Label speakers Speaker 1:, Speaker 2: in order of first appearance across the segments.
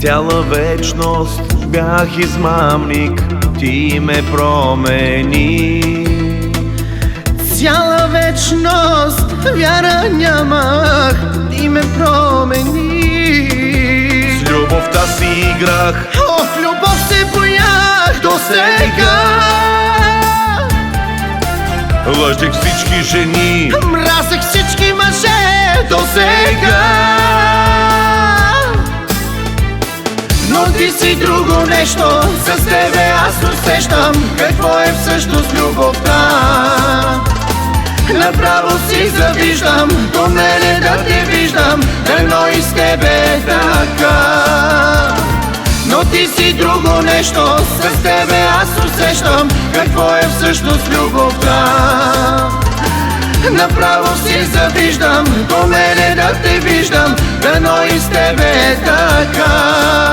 Speaker 1: Цяла вечност бях измамник, ти ме промени.
Speaker 2: Цяла вечност вяра нямах, ти ме промени.
Speaker 1: С любовта си играх,
Speaker 2: О, в любов се боях до сега.
Speaker 1: лъжех всички жени.
Speaker 2: Мразех всички мъже до сега. Ти си друго нещо, с тебе аз усещам какво е всъщност любовта. Направо си завиждам, до мене да те виждам, едно и с тебе така. Но ти си друго нещо, с тебе аз усещам какво е всъщност любовта. Направо си завиждам, до мене да те виждам, дано и с тебе така.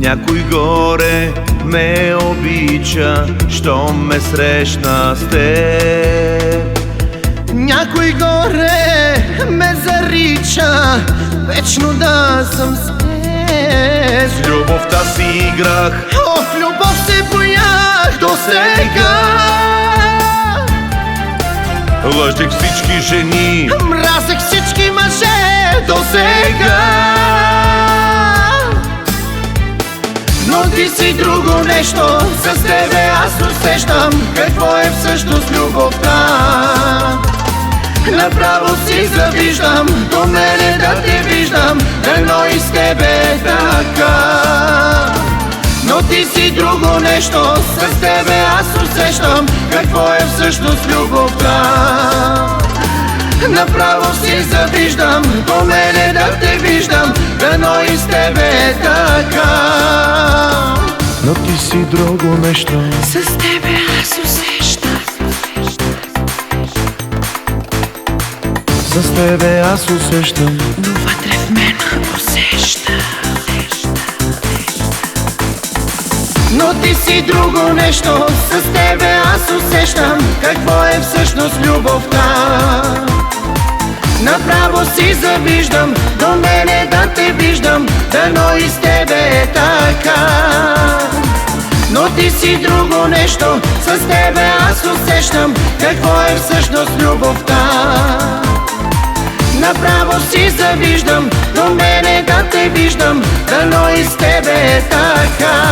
Speaker 1: Някой горе ме обича, щом ме срещна с теб.
Speaker 2: Някой горе ме зарича, вечно да съм с теб.
Speaker 1: С любовта си играх,
Speaker 2: О, в любов се боях до сега.
Speaker 1: лъжех всички жени.
Speaker 2: Мразех всички мъже до сега. Ти си друго нещо, с тебе аз усещам какво е всъщност любовта. Направо си завиждам, до мене да те виждам, едно и с тебе е така. Но ти си друго нещо, с тебе аз усещам какво е всъщност любовта. Направо си завиждам, до мене
Speaker 1: си друго нещо.
Speaker 2: С тебе аз усещам.
Speaker 1: С тебе аз усещам.
Speaker 2: но вътре в мен усеща. Но ти си друго нещо, с тебе аз усещам какво е всъщност любовта. Направо си завиждам, до мене да те виждам, дано и с тебе е така. Ти си друго нещо, с тебе аз усещам какво е всъщност любовта. Направо си завиждам, до мене да те виждам, дано и с тебе е така.